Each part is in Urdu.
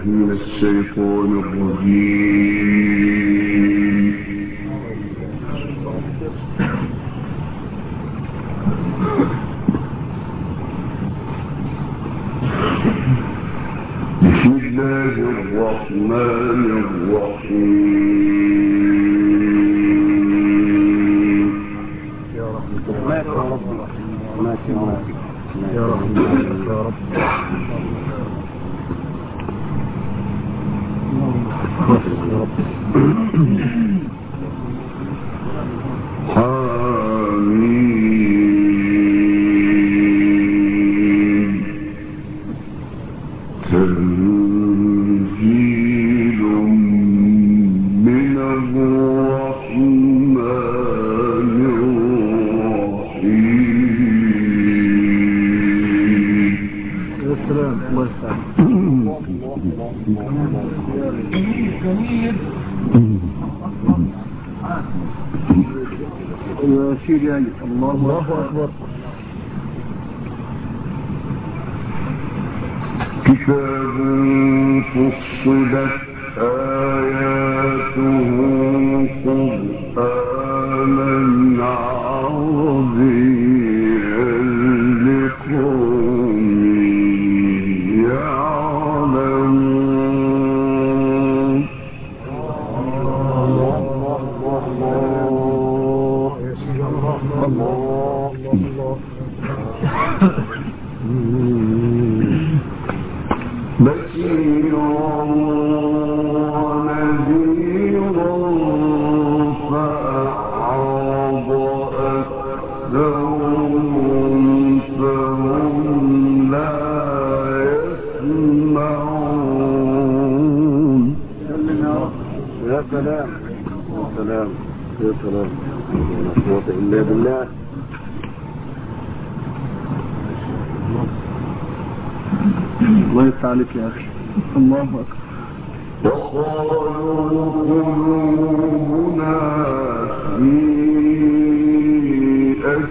بالله من الشيطان الرجيم. بسم الله الرحمن الرحيم.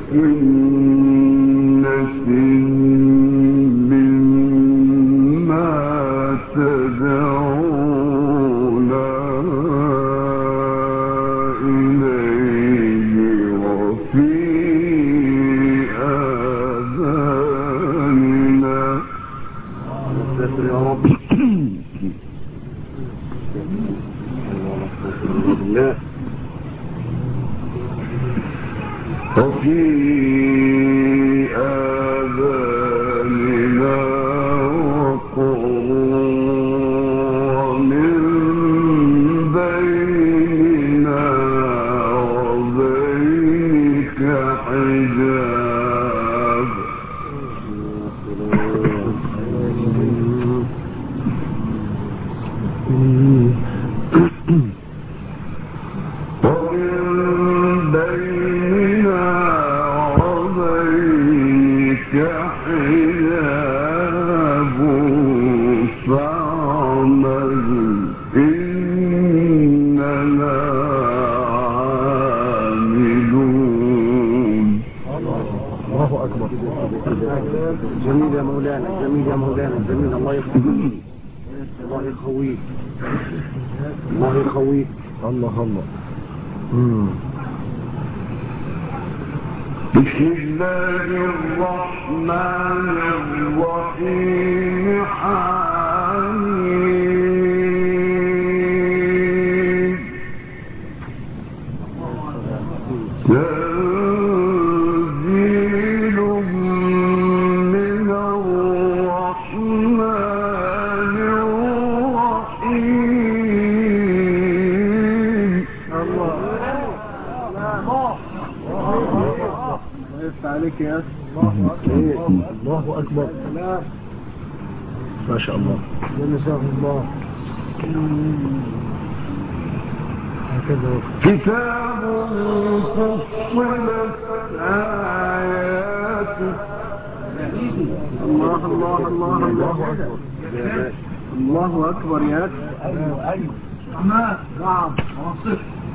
بسم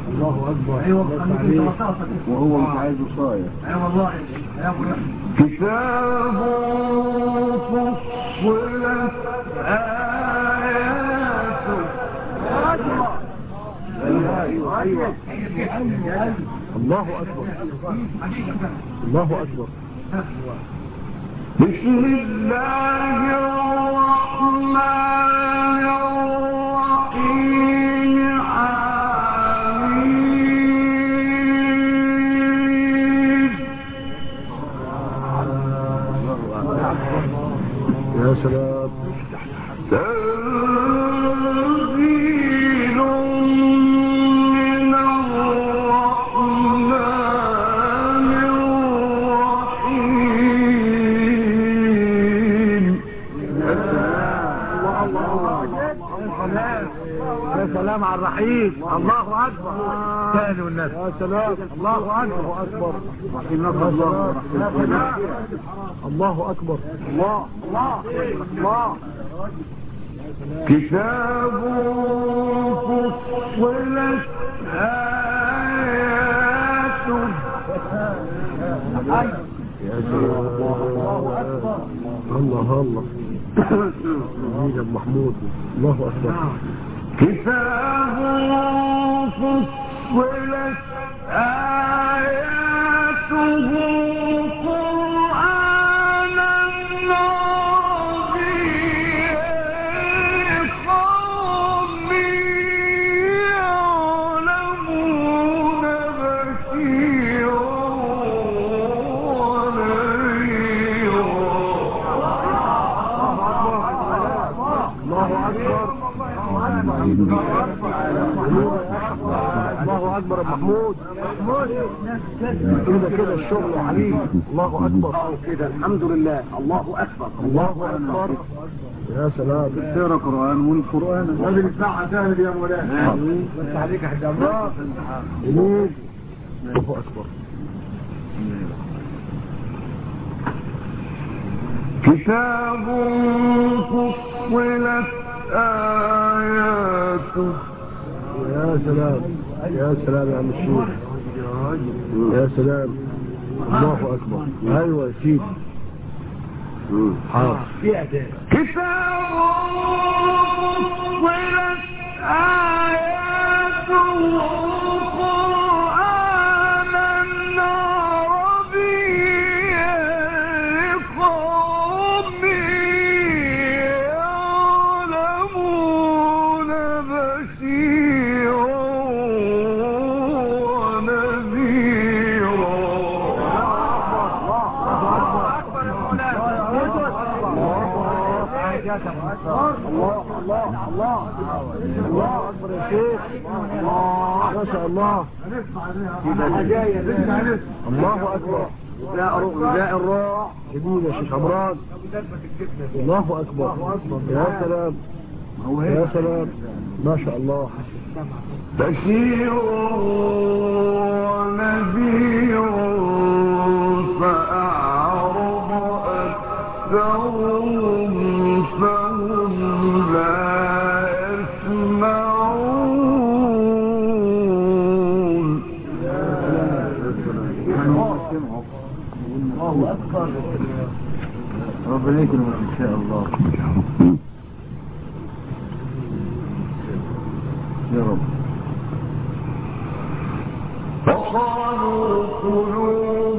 الله أكبر. وهو مش عايز كتاب فصلت آياته. الله أكبر الله أكبر. بسم الله الرحمن الرحيم الرحيم. الله أكبر. ثاني والناس يا سلام. الله أكبر. أكبر الله الله أكبر. الله. الله. الله كتاب فصلت آياته يا سلام الله الله جميل أبو محمود الله أكبر. كتاب فصلت آياته كده كده الشغل يا حبيبي الله أكبر كده الحمد لله الله اكبر الله أكبر يا سلام تقرا قران والقران لازم يسمعها سهل يا مولانا بس عليك يا حاج الله جميل الله أكبر كتاب فصلت آياته يا سلام يا سلام يا عم الشيخ. يا سلام. الله أكبر. أيوة سيدي حاضر. كتاب فصلت آياته. ما شاء الله الله أكبر نداء الراع. جميل يا شيخ عمران الله أكبر يا سلام. يا سلام. ما شاء الله بشير ونذير فأعرض أكثرهم فهم لا عليك يكرمك ان شاء الله. يا رب. فقالوا قلوبنا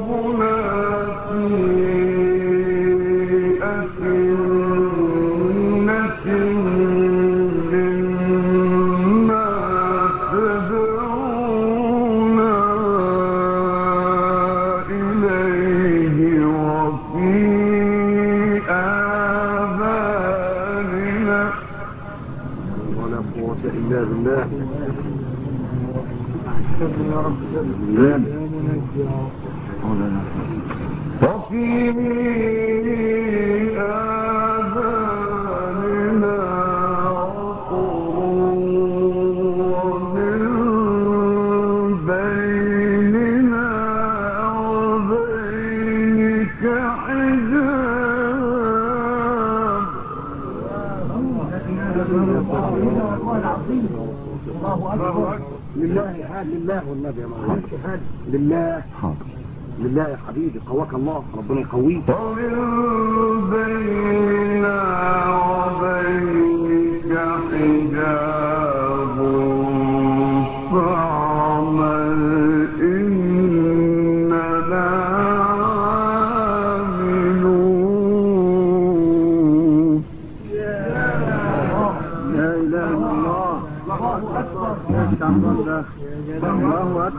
لله حال لله والنبي يا مولانا لله حاضر لله يا حبيبي قواك الله ربنا يقويك ومن بيننا وبينك حجاب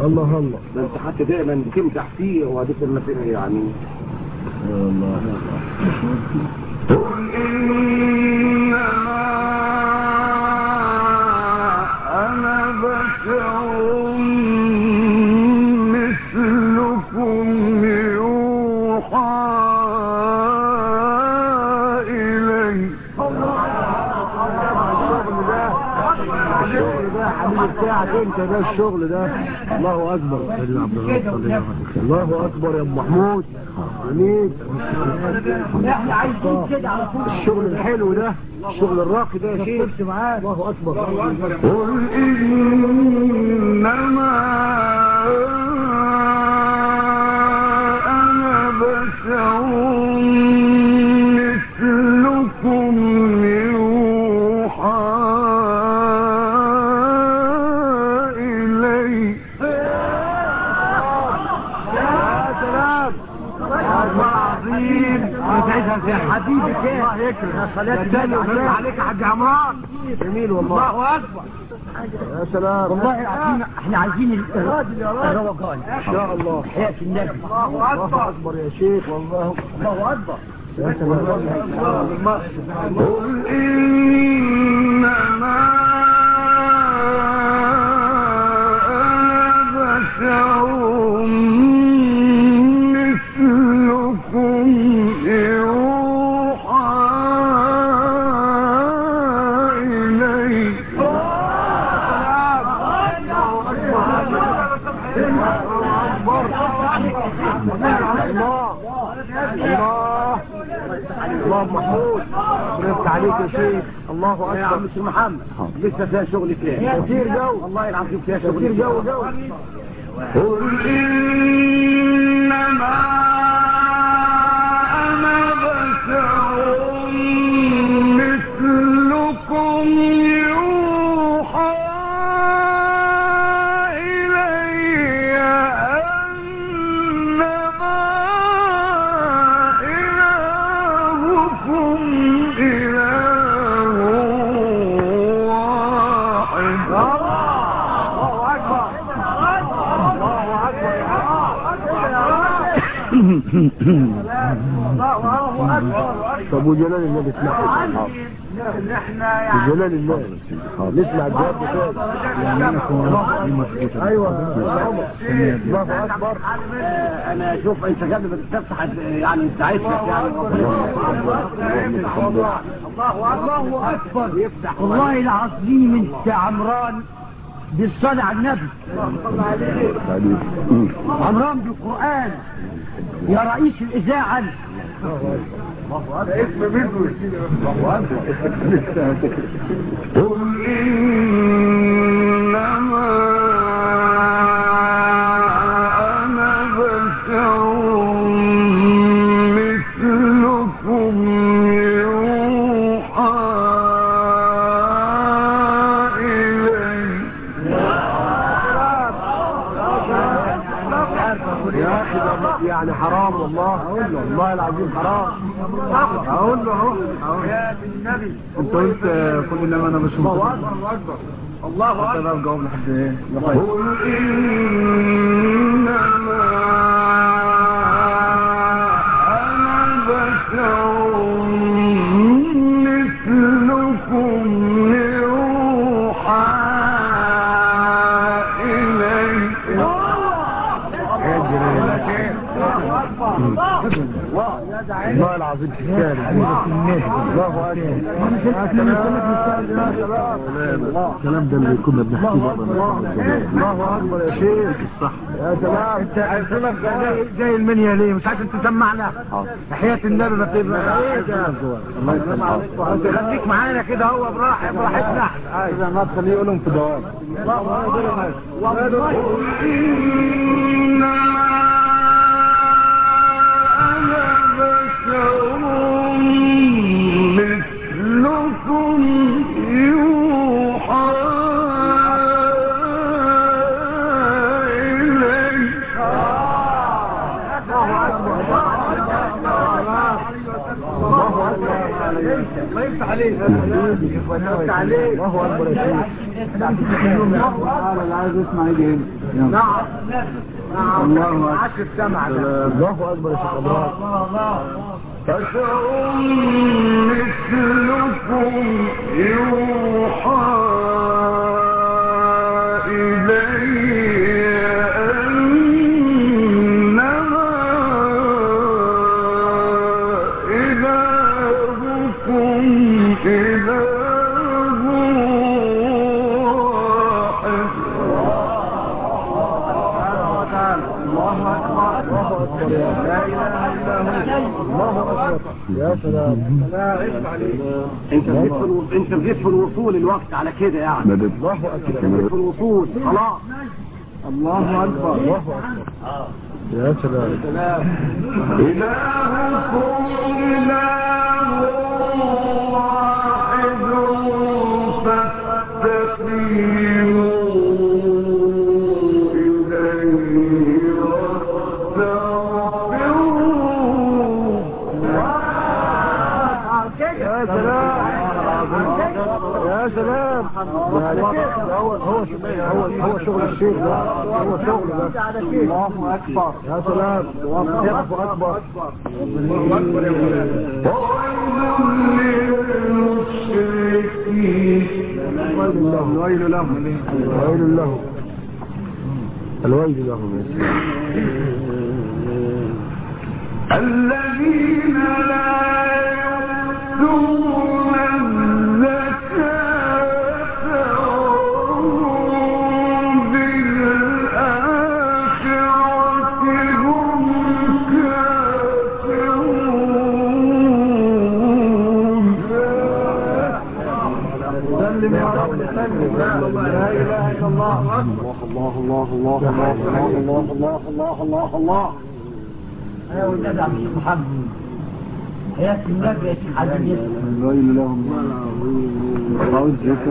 الله الله. ده انت حتى دايما تمدح فيه وهديك المسألة يعني. الله. قل إنما الشغل ده. الله اكبر الله اكبر يا ام محمود جميل احنا عايزين كده على طول الشغل الحلو ده. الشغل الراقي ده يا شيخ. الله اكبر قل إنما أنا بشر صلاة عليك يا حاج عمران جميل والله. الله اكبر يا سلام. والله العظيم احنا عايزين ال- الروقان ان شاء الله. حياة النبي. الله اكبر يا شيخ والله. الله اكبر يا سلام. قل إنما الشيخ محمد. لسه فيها شغل فيها كتير جو. والله العظيم فيها كتير شغل جو جو. قل إنما طب وجلال الله اسمع جلال الله نسمع الجواب بتاعي ايوه الله اكبر انا اشوف انت قبل ما تفتح يعني ساعتك يعني الله اكبر والله العظيم انت عمران بالصلاة على النبي عمران بالقرآن يا رئيس الإذاعة. قل إنما اقول له يا النبي انت قلت قل انما انا مش الله اكبر الله اكبر الجواب لحد ايه انما الكلام ده اللي كنا بنحكيه الله اكبر يا شيخ صح يا سلام انت عايزينك زي, زي المنيا ليه مش عايز تسمعنا تحية النبي ما تبقى الله يسلمك خليك معانا كده هو براحة براحتنا احنا اذا ما تخليه يقولهم في دوام الله اكبر يا شيخ انا وهو أكبر شيء العزيز معي نعم الله الله أكبر شيء الله الله فشعر مثلكم يوحى الله يا سلام. انت بديت في الو- انت بديت في الوصول الوقت على كده يعني. الله اكبر في الوصول. خلاص. الله اكبر الله اكبر يا سلام. إلهكم إله واحد شيخ هو شغل بس الله اكبر يا سلام الله اكبر الله اكبر يا له ويل له الويل له الذين لا الله الله الله الله الله الله الله الله الله الله حياة النبي يا شيخ لا اله الا الله الله الله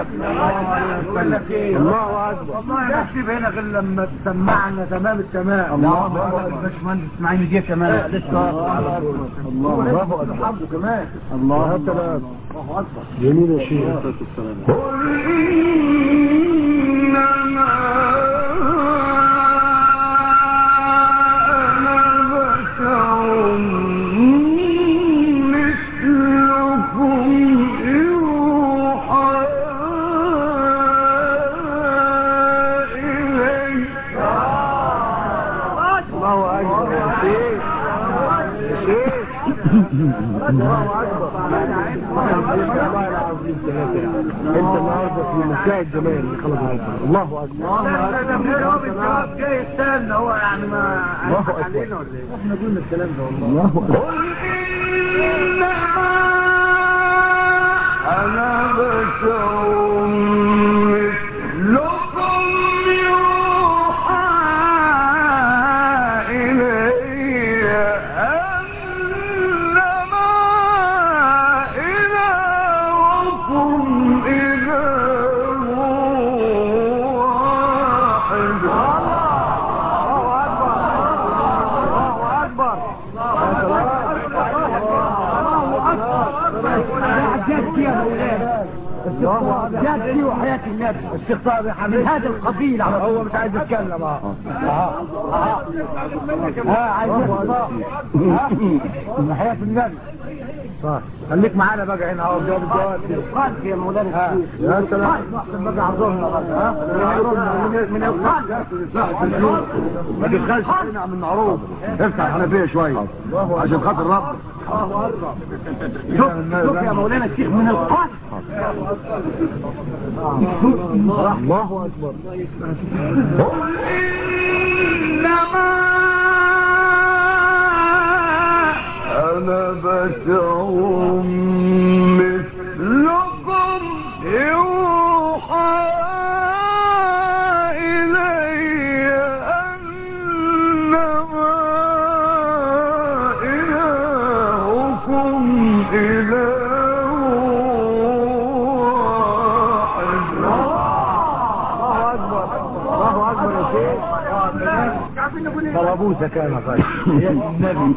الله وسلم الله اكبر والله نفسي بينا غير الله سمعنا الله التمام. الله اكبر الباشمهندس الله جه الله لسه. الله اكبر الله اكبر الله كمان. الله اكبر الله اكبر الله يا الله قل دفاع الجمال اللي خلص الله اكبر الله اكبر جاي استنى هو يعني ما الله اكبر احنا قلنا الكلام ده والله الله اكبر انا حياة النبي صح. خليك معانا بقى هنا اهو جواب. الجواب القلب يا مولانا الشيخ. يا سلام. احسن بقى عرضونا ها؟ من القلب ما تبخلش فينا من معروف. افتح الحنفيه شويه عشان خاطر رب شوف شوف يا مولانا الشيخ من القلب الله اكبر أنا بشر مثلكم يوم طرابوسه كان غالي النبي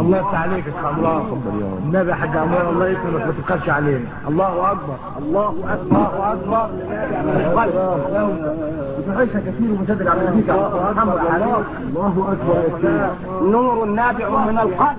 الله يفتح عليك الله النبي يا حاج عمار الله يكرمك ما تبخلش علينا. الله اكبر الله اكبر الله اكبر بتعيشها كثير ومسدد على نبيك محمد عليه الله اكبر نور نابع من القلب.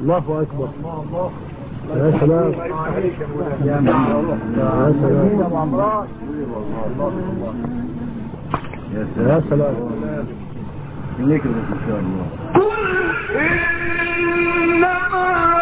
الله اكبر يا سلام يا سلام يا سلام ليك ان شاء الله إنما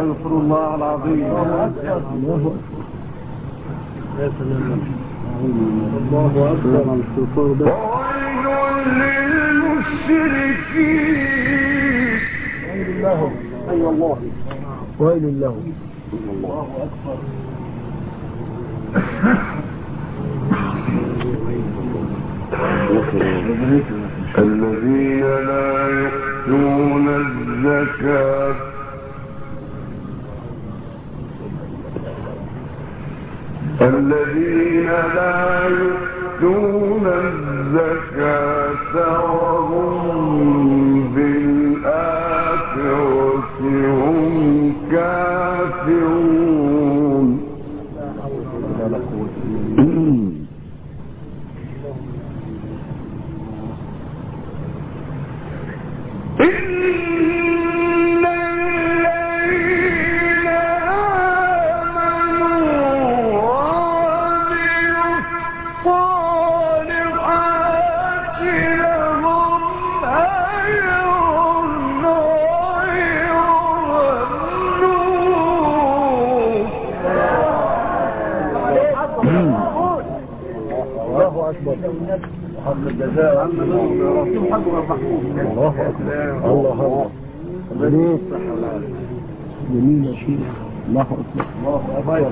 ربنا اغفر الله العظيم. الله يا سلام للمشركين ويل لهم اي والله ويل لهم الذين لا يؤتون الزكاة الذين لا يؤتون الزكاة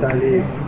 تعلیم۔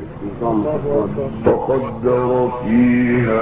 تقدر فيها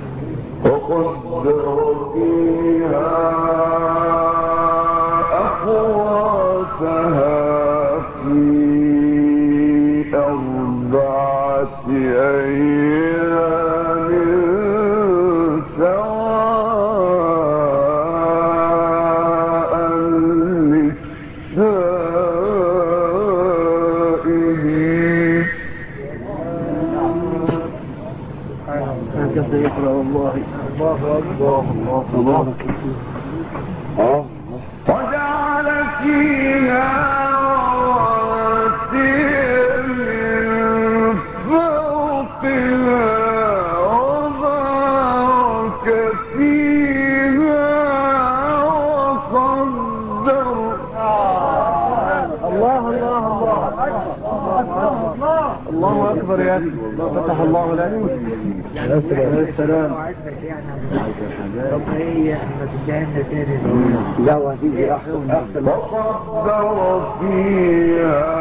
وقدر فيها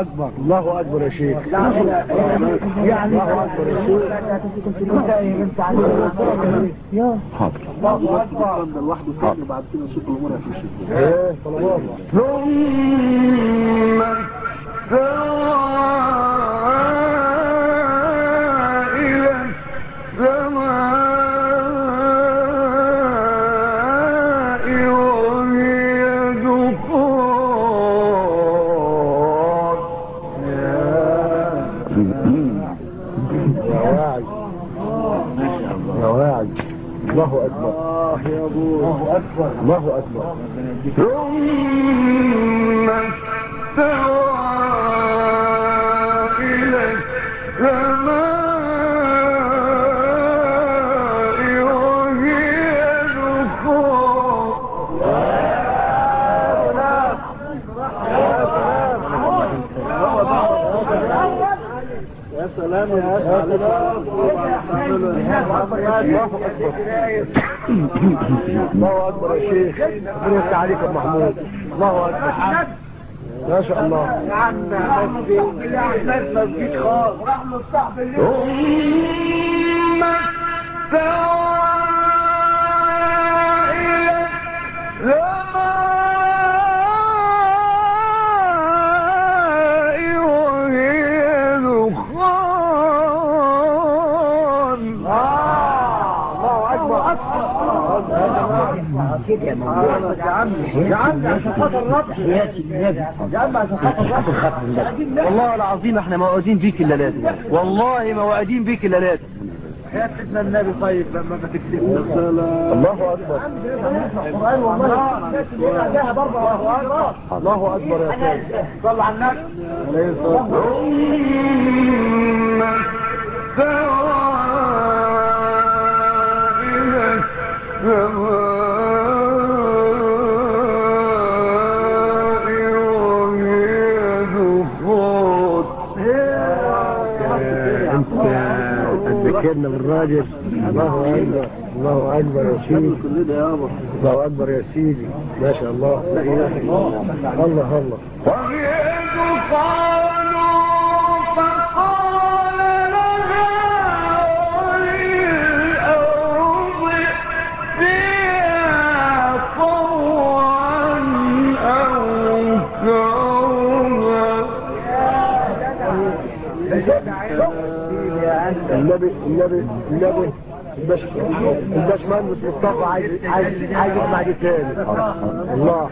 اكبر الله اكبر يا شيخ يعني الله اكبر يا شيخ حاضر الله اكبر لوحده ساكن بعد كده نشوف الامور هتمشي ايه صلوات ثم استوى الله اكبر الله اكبر ثم استوى إلى السماء يا سلام يا سلام الله اكبر يا شيخ ربنا عليك يا محمود الله اكبر ما شاء الله يا عم خالص رحمه صاحب اليوم ثم كده يا مولانا يا عم يا عم عشان خاطر الربح يا عم عشان خاطر الربح والله العظيم احنا موعودين بيك الا لازم والله موعودين بيك الا لازم يا سيدنا النبي طيب لما ما تكتبوش الله اكبر القرآن والله الله اكبر الله اكبر يا سيدي صلى على النبي عليه الصلاه ثم السماء تذكرنا الله أكبر. الله أكبر يا سيدي. الله أكبر يا سيدي. ما شاء الله. لا اله الا الله. الله الله. النبي النبي النبي. الباش الباشمهندس مصطفى عايز عايز عايز يسمع دي تاني. الله.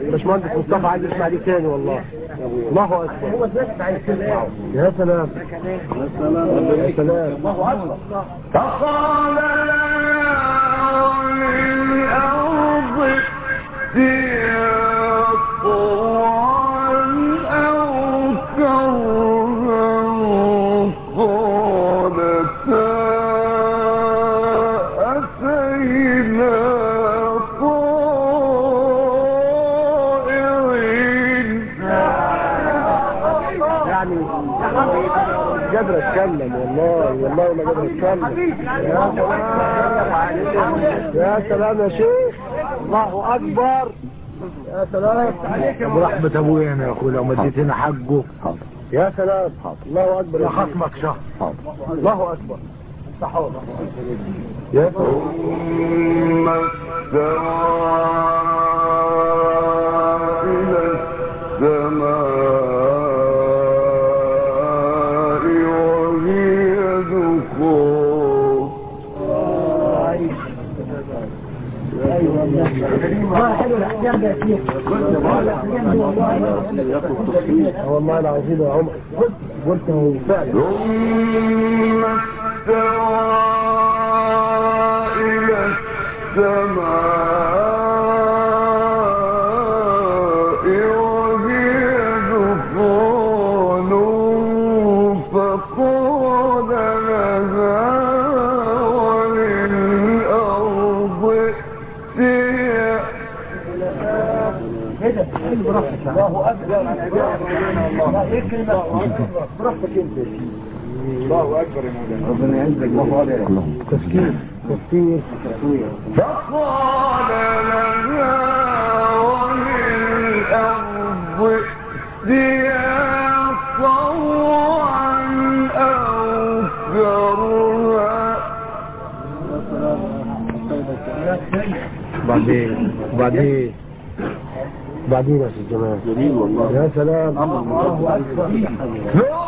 الباشمهندس مصطفى عايز يسمع دي تاني والله. الله اكبر يا سلام يا سلام. يا سلام. فقال لها وللأرض فيها يا سلام يا شيخ. الله اكبر يا سلام برحمة ابويا يا اخوي لو مديتنا حقه يا سلام الله اكبر يا خصمك شهر الله اكبر صحوه يا ثم استوى والله العظيم يا عمر قلته فعلا ثم استوى الى السماء الله يكرمك براحتك انت الله اكبر يا مولانا ربنا يعزك الله اكبر تفكير تفكير فقال لها وللأرض ائتيا طوعا أو بعدين يا سلام الله اكبر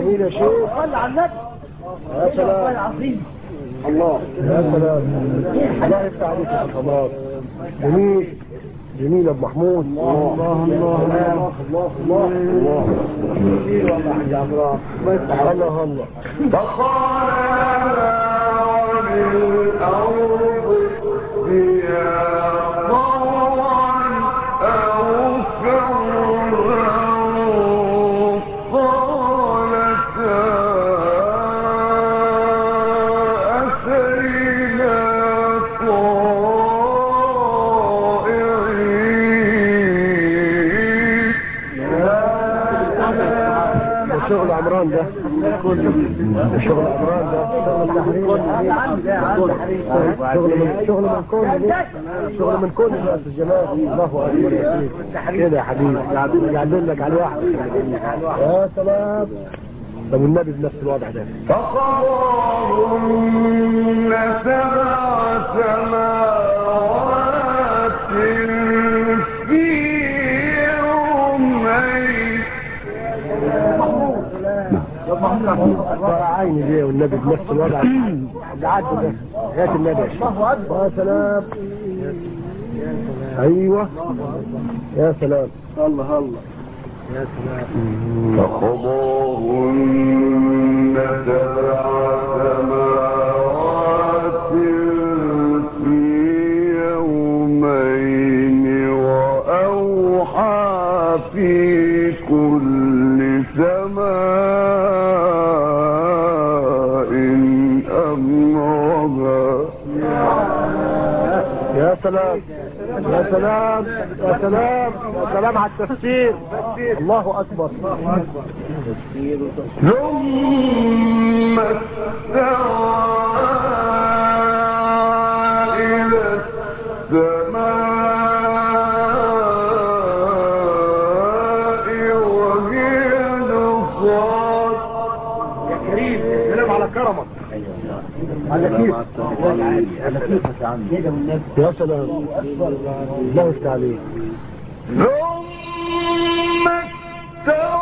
جميل يا شيخ يا سلام۔ الله يا سلام الله يفتح عليك يا خلاص جميل جميل يا ابو محمود۔ الله الله الله الله الله الله حاج عمران الله يفتح الله الله فقال لها وللأرض ده شغل عمران شغل تحرير شغل من كل شغل من كل يا استاذ جمال الله اكبر كده يا حبيبي قاعدين لك على الواحد يا سلام طب والنبي بنفس الوضع ده فقضاهن سبع سماوات عيني دي والنبي بنفس الوضع قعد عدى النبي الله شيخ يا سلام ايوه يا سلام الله الله يا سلام فقضاهن سبع سماوات سلام يا سلام يا سلام يا سلام على التفسير. الله اكبر ثم استوى إلى السماء. على كيفك ثم استوى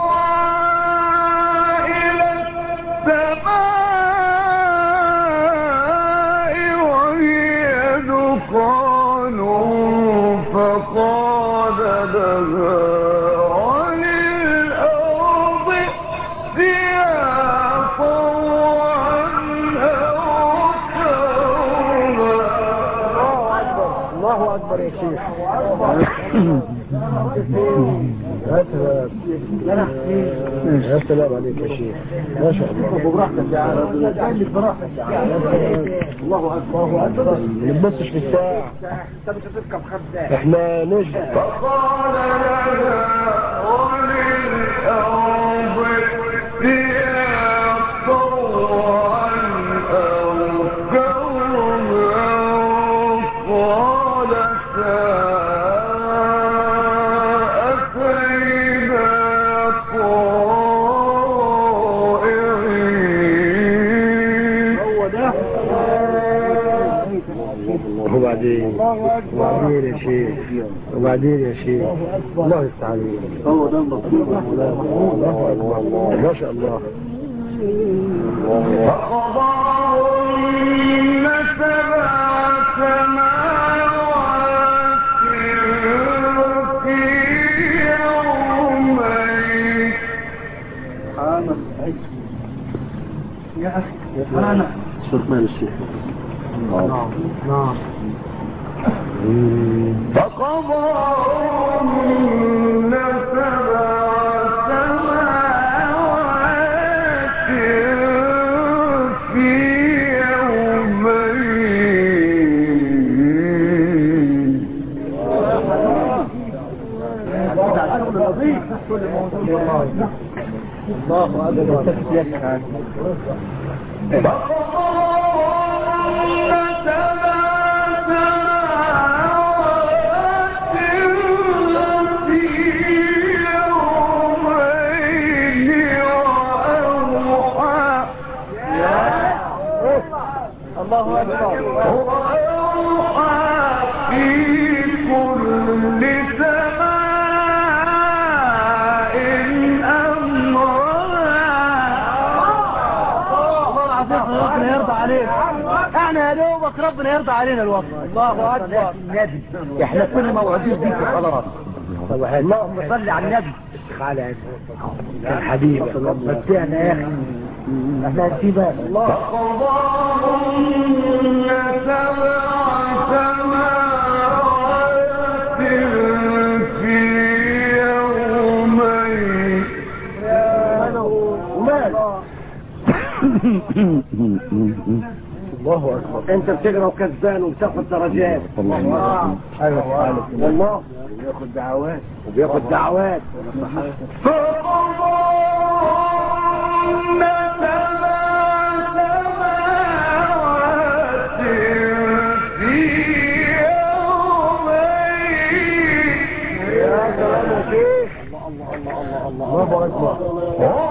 يا سلام عليك يا شيخ ما شاء الله براحتك يا عم براحتك يا عم الله اكبر الله اكبر ما تبصش في الساعه انت مش هتركب خمسة احنا نجم فقال لها وللأرض وبعدين يا شيخ. الله عليك هو ده المطلوب الله اكبر ما شاء الله. فقضاهن سبع سماوات في يومين صوت مال الشيخ. نعم. اكبر ربنا يرضى علينا الوقت الله اكبر النبي احنا كل موعودين بيك خلاص. اللهم صل على النبي. على كان حبيبي. متعنا يا اخي احنا هنسيبك الله. فقضاهن سبع سماوات في ومال الله اكبر انت بتقرا وكسبان وبتاخد درجات. الله ايوه والله. ياخد دعوات. وبياخد دعوات. فقضاهن سبع سماوات في يومين يا سلام يا شيخ الله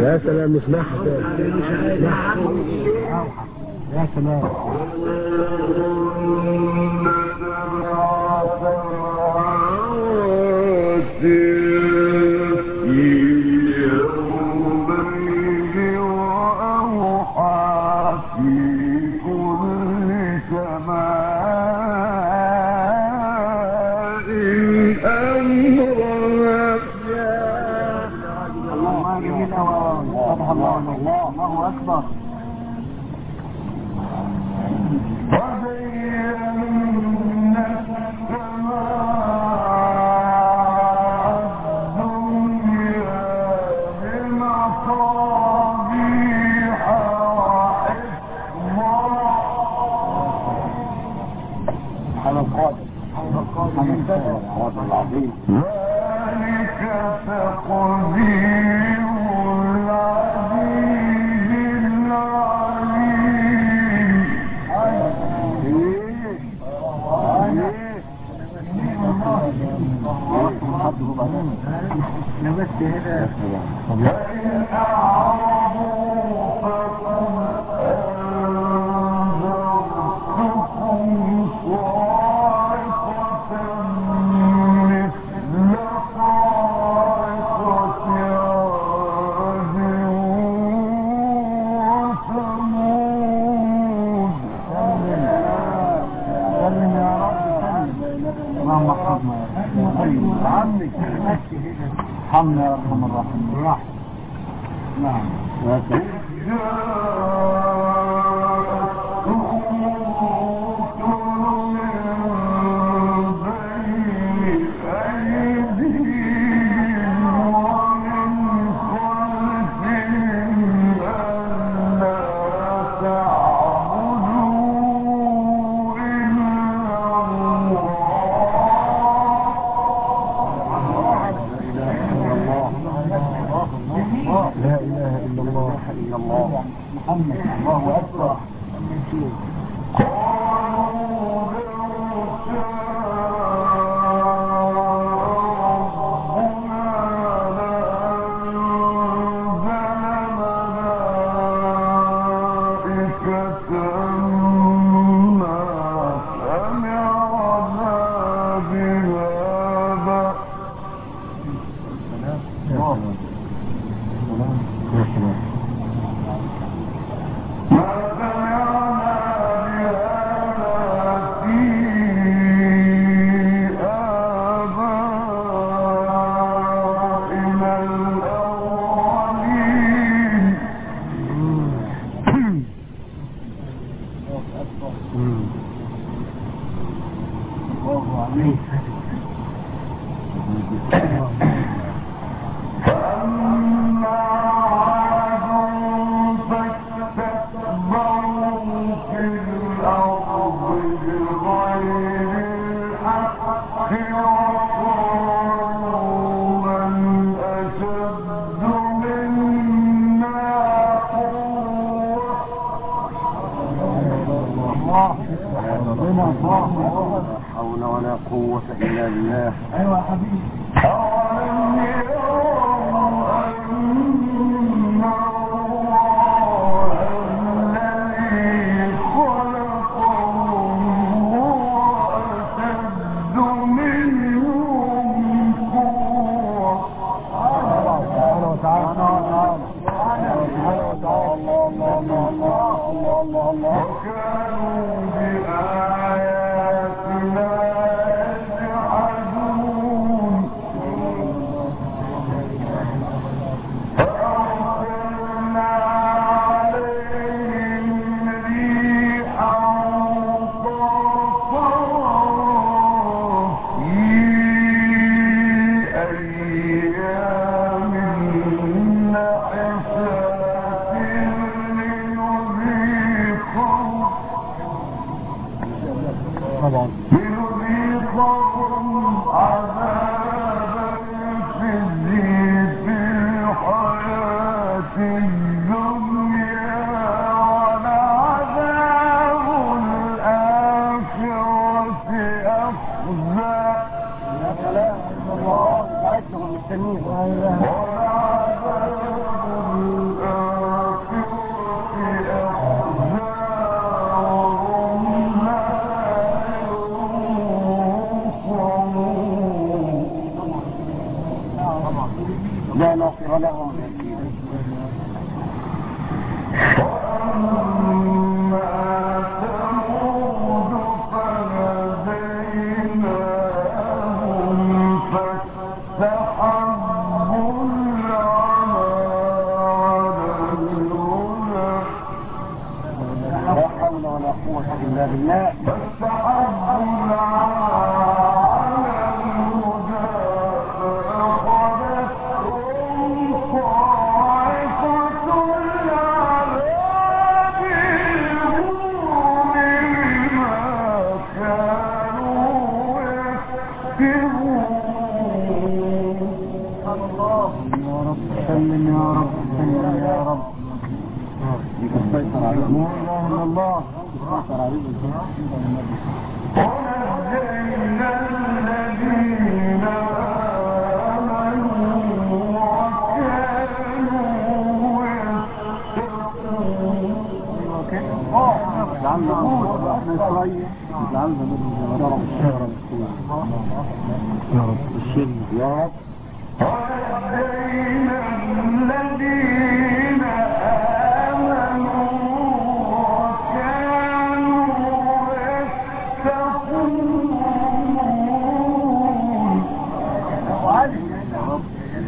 يا سلام اسمعها يا سلام.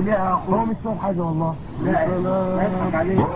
ولها اخوه هو مش فاهم حاجة والله. لا يضحك عليه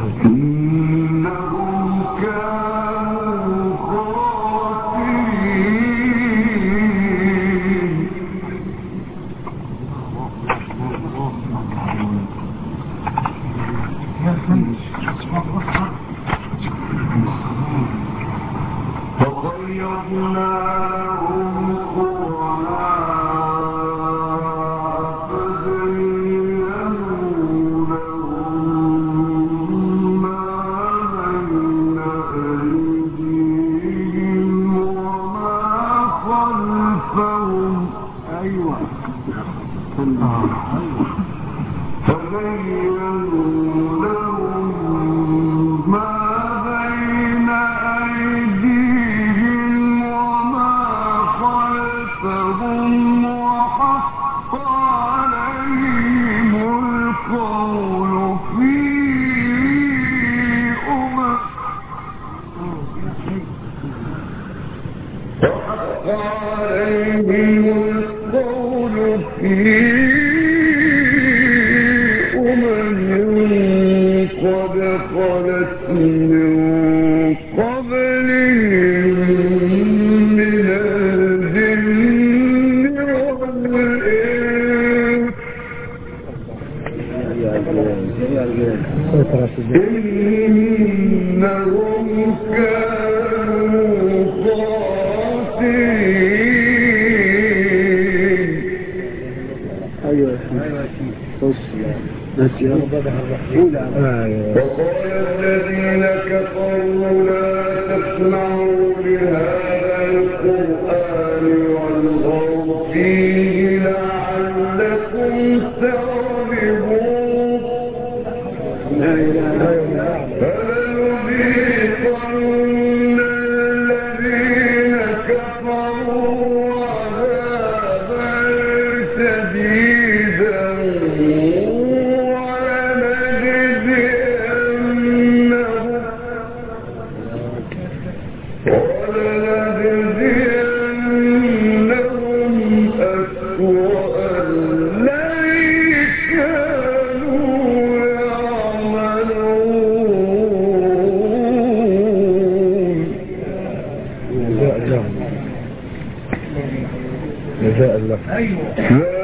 حکیم ايوه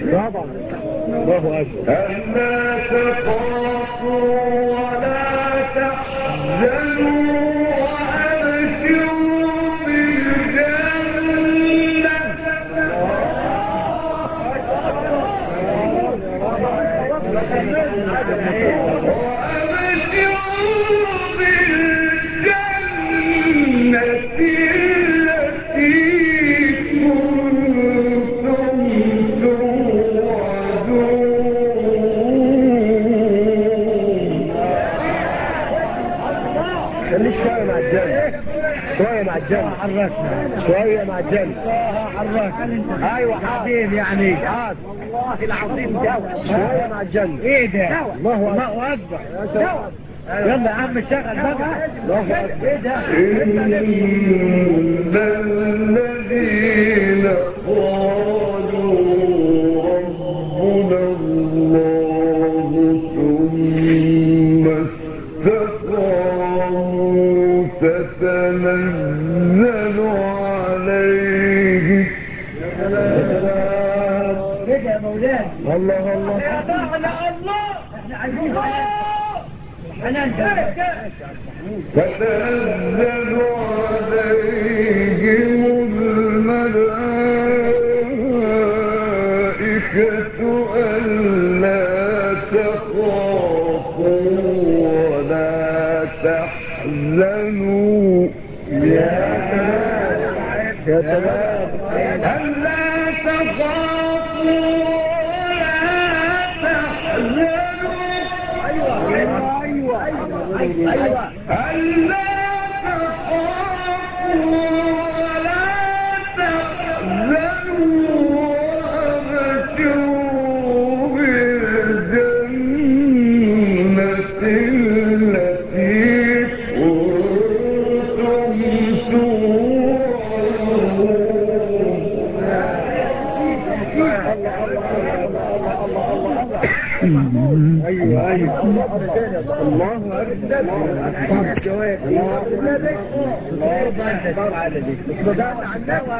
طبعا الله اكبر بس شوية مع الجن حركنا ايوه حبيب يعني. عاد والله العظيم دوا شوية مع الجن ايه ده؟ هو اكبر يلا يا عم شغل بقى ايه ده الذين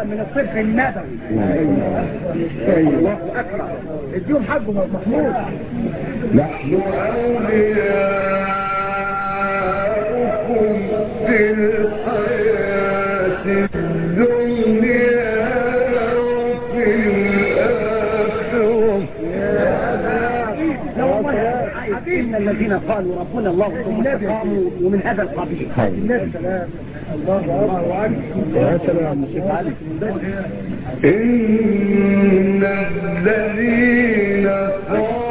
من الصرف النبوي الله اديهم حقه محمود نحن أولياؤكم في الحياة الذين قالوا ربنا الله ثم استقاموا ومن هذا القبيل. إن الذين قالوا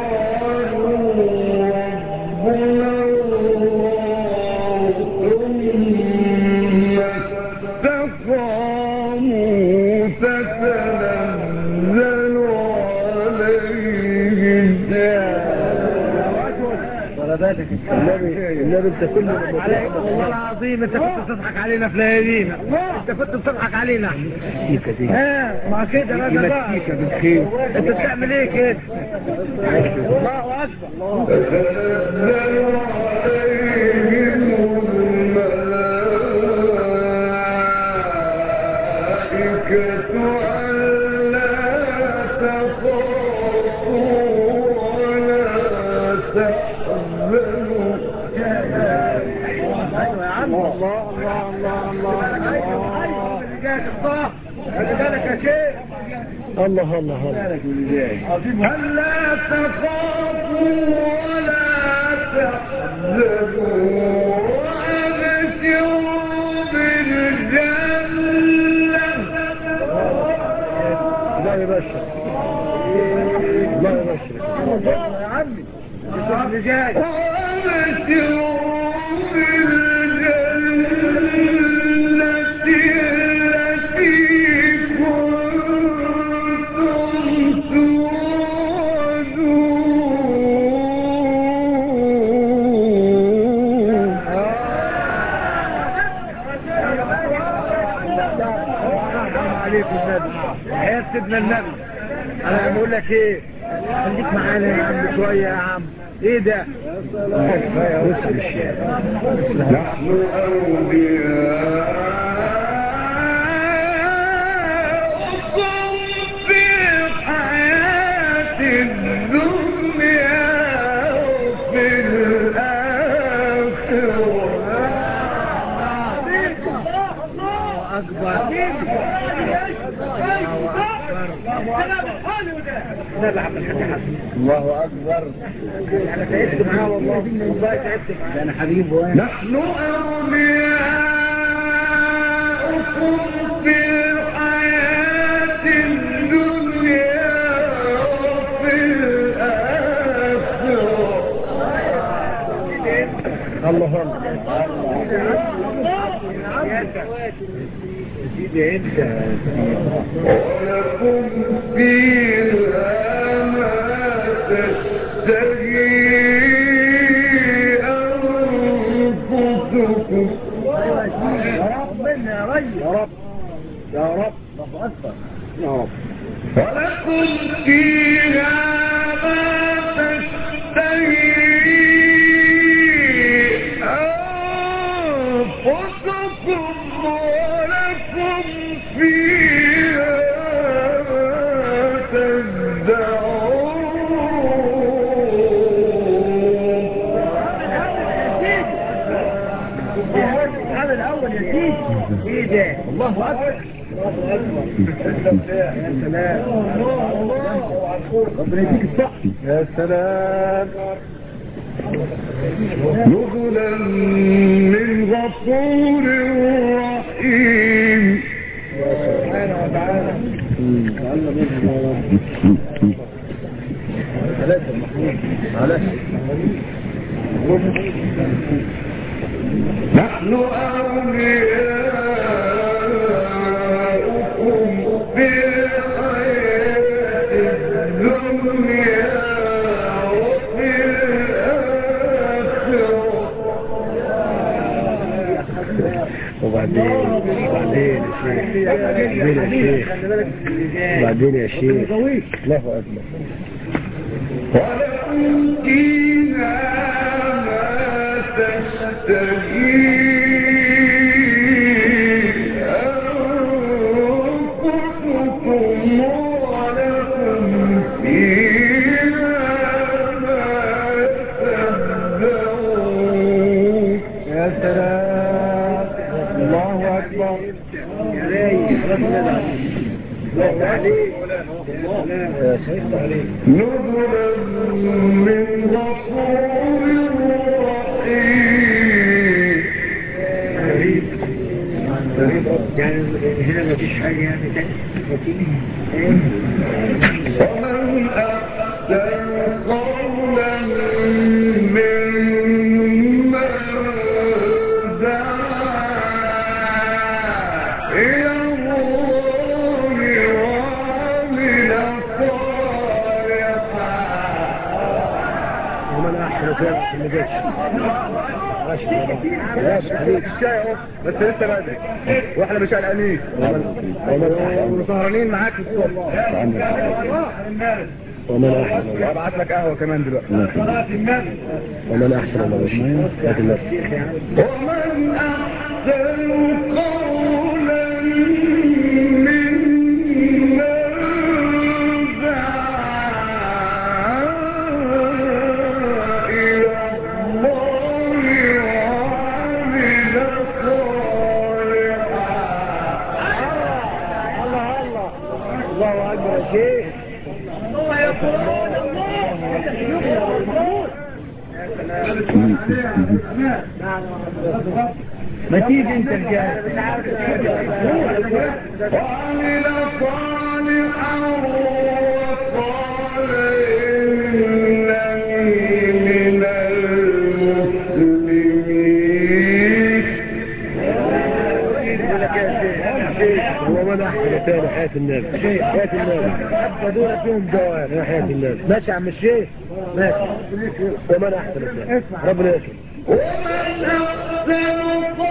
النبي انت كل والله العظيم انت كنت بتضحك علينا في ليالينا انت كنت بتضحك علينا ها ما كده بقى بقى يمسيك بالخير انت بتعمل ايه كده الله اكبر تتنزل عليهم الله الله الله تخافوا ولا تحزنوا وأبشروا بالجنة. الله يبشر الله يبشر يا عمي. عليكم النبي حياة سيدنا النبي. انا بقول لك ايه خليك معانا يا عم شوية يا عم. ايه ده؟ نحن أولياؤكم الله اكبر انا تعبت معاه والله والله تعبت معاه انا حبيبه نحن أولياؤكم في الحياة الدنيا وفي الآخرة. الله الله سيدي انت ولكم فيها يا رب يا رب. الله اكبر يا رب. ولكم ربنا يديك يا سلام. نزلا من غفور رحيم. سبحانه وتعالى ثلاثة محمود ثلاثة وبعدين وبعدين يا شيخ وبعدين يا شيخ وبعدين يا شيخ الله اكبر ولكم فيها يعني هنا ما فيش حاجة يعني تاني بس لسه بدري واحنا مش قلقانين وسهرانين معاك في الصبح ومن احسن وابعت لك قهوه كمان دلوقتي. ومن احسن الله وشيء. لكن لا. ومن أحسن قولا. تاني حياة الناس حياة الناس حتى دول فيهم يا حياة الناس ماشي عم الشيخ ماشي ومن احسن ربنا يكرم ومن أحسن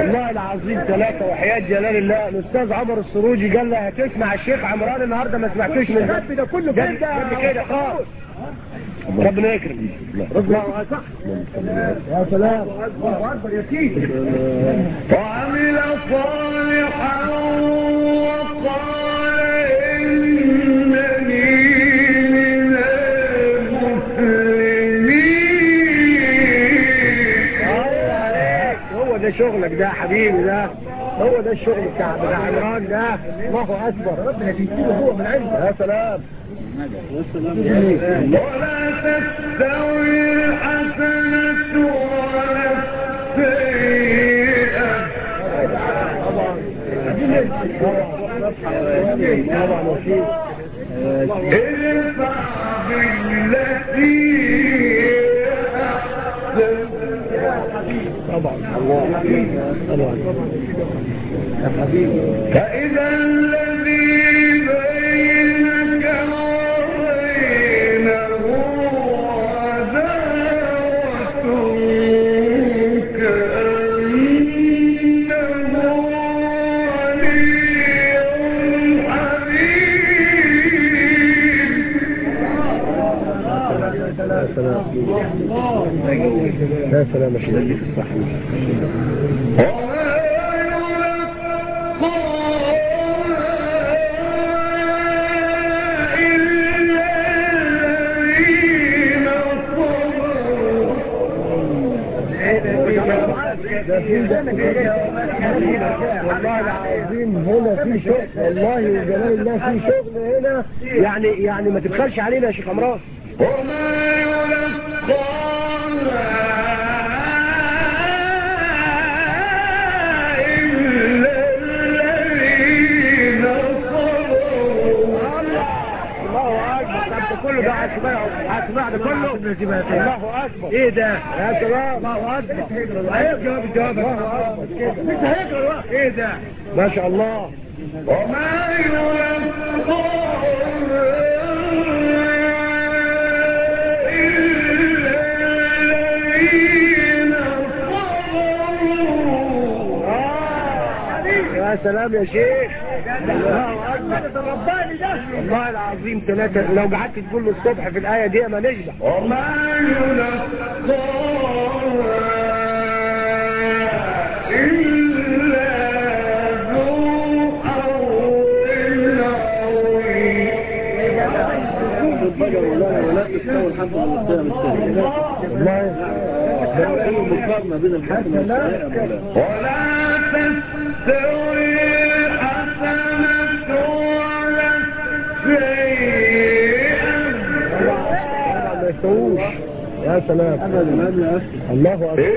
والله العظيم ثلاثة وحياة جلال الله. الأستاذ عمر السروجي قال لي هتسمع الشيخ عمران النهاردة ما سمعتوش من الرب ده كله كده قبل كده خالص ربنا يكرم. ربنا يا سلام. وعمل صالحا وقال شغلك ده يا حبيبي ده هو ده الشغل بتاع بتاع عمران ده. الله اكبر ربنا بيديله هو من عنده يا سلام. ولا تستوي الحسنة ولا السيئة. طبعا. طبعا وشيء ادفع بالتي طبعا الله فإذا يا سلام يا شيخ والله العظيم هنا في شغل والله وجلال الله في شغل هنا يعني يعني ما تبخلش علينا يا شيخ عمران الفتنة دي الله أكبر إيه ده؟ يا سلام۔ الله أكبر هيقرا بالجواب الله أكبر أنت إيه ده؟ ما شاء الله وما يا سلام يا شيخ الله الله والله العظيم ثلاثة لو قعدت تقول له الصبح في الآية دي ما نشبع وما يلقاها إلا ذو عظيم ولا تستوي الحمد لله والله بين ولا تستوي يا سلام. الله أكبر.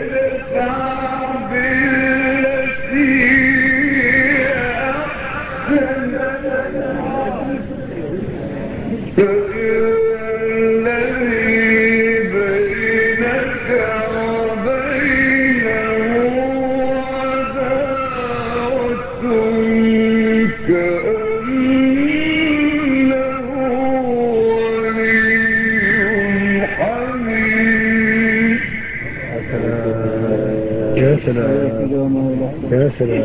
يا